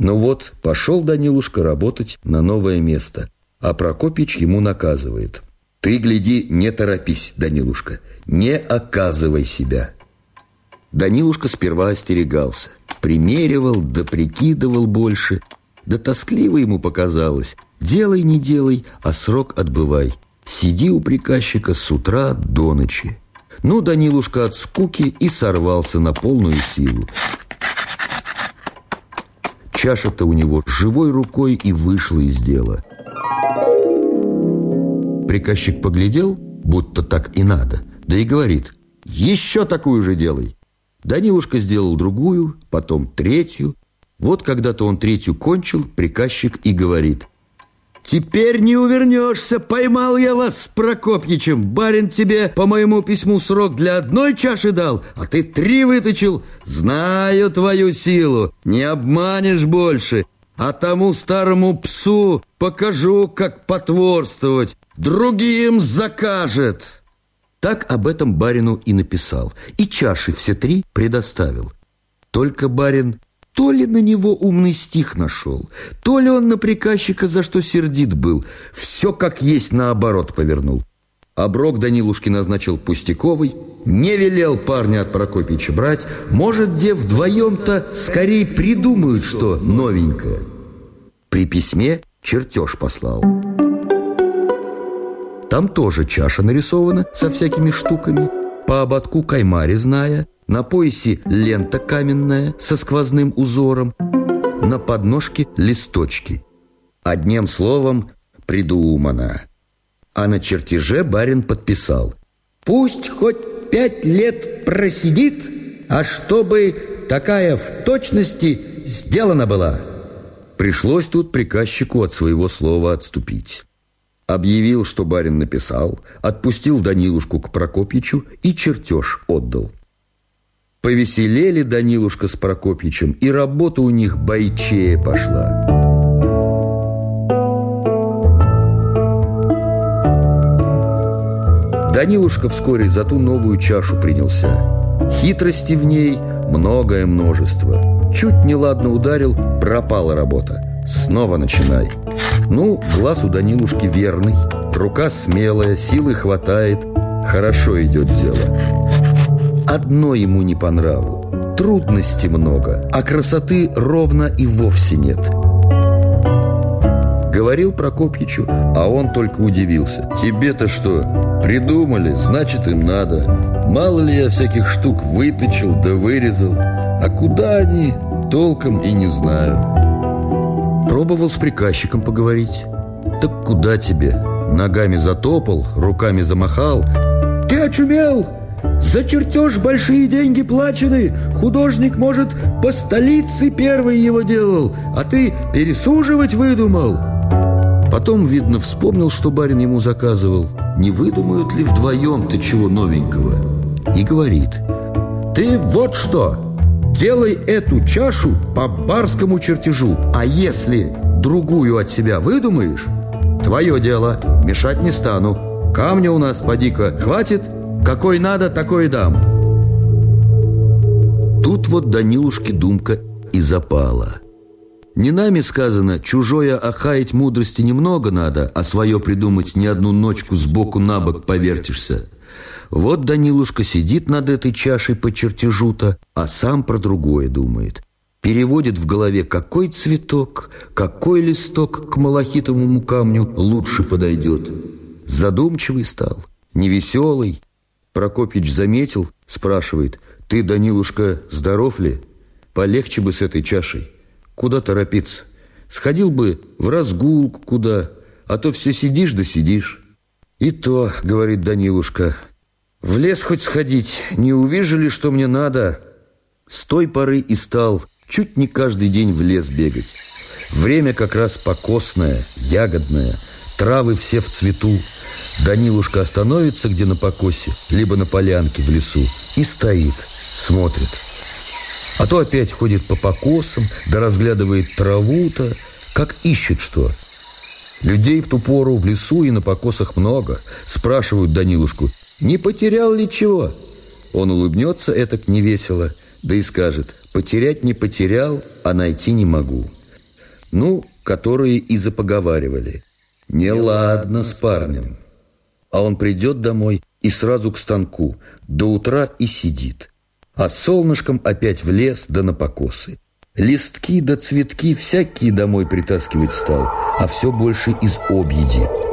Ну вот, пошел Данилушка работать на новое место, а Прокопич ему наказывает. Ты, гляди, не торопись, Данилушка, не оказывай себя. Данилушка сперва остерегался, примеривал да прикидывал больше, да тоскливо ему показалось. Делай, не делай, а срок отбывай. Сиди у приказчика с утра до ночи. Ну, Данилушка от скуки и сорвался на полную силу. Чаша-то у него живой рукой и вышла из дела. Приказчик поглядел, будто так и надо, да и говорит, еще такую же делай. Данилушка сделал другую, потом третью. Вот когда-то он третью кончил, приказчик и говорит, Теперь не увернешься, поймал я вас с Прокопьичем. Барин тебе по моему письму срок для одной чаши дал, а ты три выточил. Знаю твою силу, не обманешь больше. А тому старому псу покажу, как потворствовать. Другим закажет. Так об этом барину и написал. И чаши все три предоставил. Только барин то ли на него умный стих нашел, то ли он на приказчика за что сердит был. Все как есть наоборот повернул. Оброк Данилушки назначил пустяковый, не велел парня от Прокопича брать. Может, где вдвоем-то скорее придумают что новенькое. При письме чертеж послал. Там тоже чаша нарисована со всякими штуками. По ободку каймари зная, на поясе лента каменная со сквозным узором, на подножке листочки. Одним словом, придумано. А на чертеже барин подписал. Пусть хоть пять лет просидит, а чтобы такая в точности сделана была. Пришлось тут приказчику от своего слова отступить. Объявил, что барин написал, отпустил Данилушку к Прокопьичу и чертеж отдал. Повеселели Данилушка с Прокопьичем, и работа у них бойчее пошла. Данилушка вскоре за ту новую чашу принялся. Хитрости в ней многое множество. Чуть неладно ударил, пропала работа. Снова начинай. Ну, глаз у Данилушки верный, рука смелая, силы хватает, хорошо идет дело. Одно ему не по нраву. Трудностей много, а красоты ровно и вовсе нет. Говорил Прокопьичу, а он только удивился. «Тебе-то что, придумали? Значит, им надо. Мало ли я всяких штук выточил да вырезал. А куда они, толком и не знаю». Пробовал с приказчиком поговорить. «Так куда тебе? Ногами затопал, руками замахал». «Ты очумел!» За чертеж большие деньги плачены. Художник, может, по столице первый его делал, а ты пересуживать выдумал. Потом, видно, вспомнил, что барин ему заказывал. Не выдумают ли вдвоем ты чего новенького? И говорит, ты вот что, делай эту чашу по барскому чертежу, а если другую от себя выдумаешь, твое дело, мешать не стану. Камня у нас, поди-ка, хватит – какой надо, такой дам. Тут вот Данилушке думка и запала. Не нами сказано, чужое охаять мудрости немного надо, а свое придумать не одну ночку сбоку на бок повертишься. Вот Данилушка сидит над этой чашей по чертежу-то, а сам про другое думает. Переводит в голове, какой цветок, какой листок к малахитовому камню лучше подойдет. Задумчивый стал, невеселый, Прокопьич заметил, спрашивает, «Ты, Данилушка, здоров ли? Полегче бы с этой чашей. Куда торопиться? Сходил бы в разгулку куда, а то все сидишь да сидишь». «И то, — говорит Данилушка, — в лес хоть сходить, не увижу ли, что мне надо?» С той поры и стал чуть не каждый день в лес бегать. Время как раз покосное, ягодное, травы все в цвету, Данилушка остановится где на покосе, либо на полянке в лесу и стоит, смотрит. А то опять ходит по покосам, да разглядывает траву-то, как ищет что. Людей в ту пору в лесу и на покосах много. Спрашивают Данилушку, не потерял ли чего? Он улыбнется этак невесело, да и скажет, потерять не потерял, а найти не могу. Ну, которые и запоговаривали. Неладно с парнем. А он придет домой и сразу к станку, до утра и сидит. А солнышком опять в лес да на покосы. Листки да цветки всякие домой притаскивать стал, а все больше из объеди.